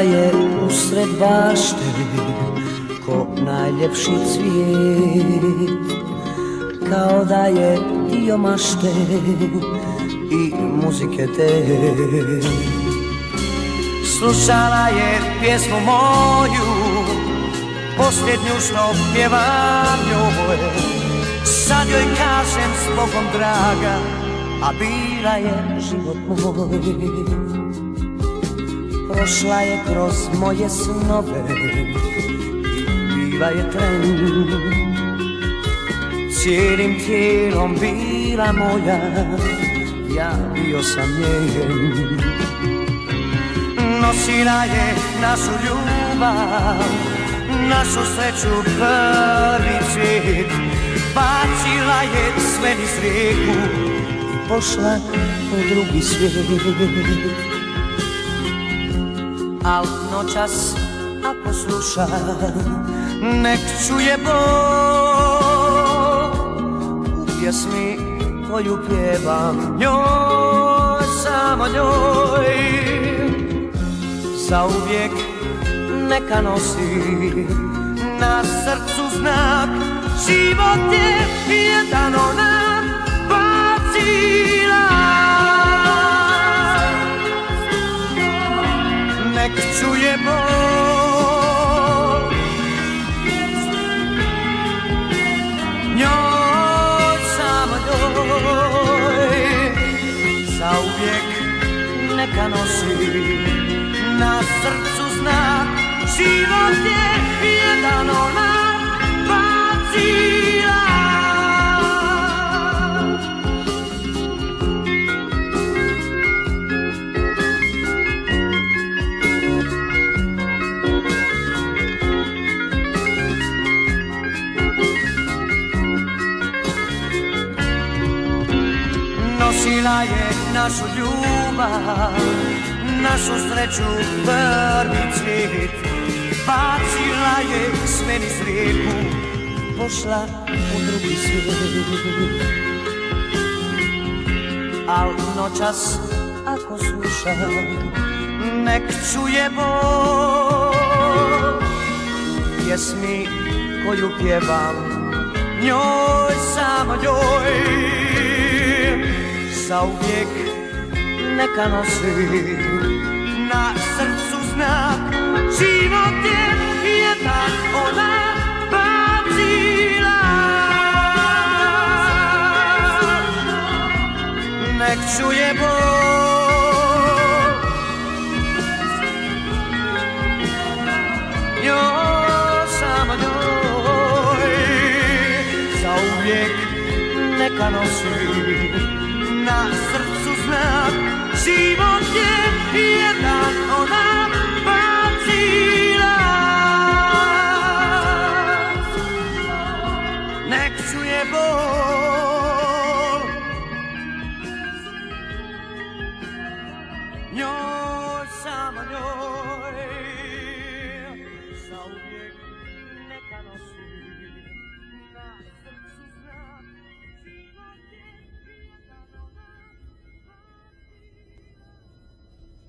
Je usred bašte Ko najljepši cvijet. Kao da je dio mašte I muzike te. Slušala je pjesmu moju Posljednju što pjevam njoj. Sad joj kažem s Bogom draga A bila je život moj Prošla je kroz moje snove I bila je tren. Cijelim tijelom bila moja Ja bio sam njen. Nosila je našu ljubav Našu sreću prvi cvijet. Bacila je sve niz rijeku I pošla u drugi svijet Al noćas ako sluša Nek čuje bol U pjesmi koju pjevam Njoj, samo njoj. Zauvijek neka nosi Na srcu znak. Život je jedan ona Nek čuje bol Njoj, samo njoj Zauvijek neka nosi. Na srcu znak Život je jedan ona Nosila je našu ljubav Našu sreću prvi cvijet Bacila je sve niz rijeku Pošla u drugi svijet. Al noćas ako sluša Nek čuje bol Pjesmi koju pjevam Njoj, samo njoj Zauvijek neka nosi. Na srcu znak Život je jedan ona bacila. Nek čuje bol Njoj, samo njoj Zauvijek neka nosi na srcu znak. Život je jedan ona bacila. Nek čuje bol. Njoj, samo njoj. Za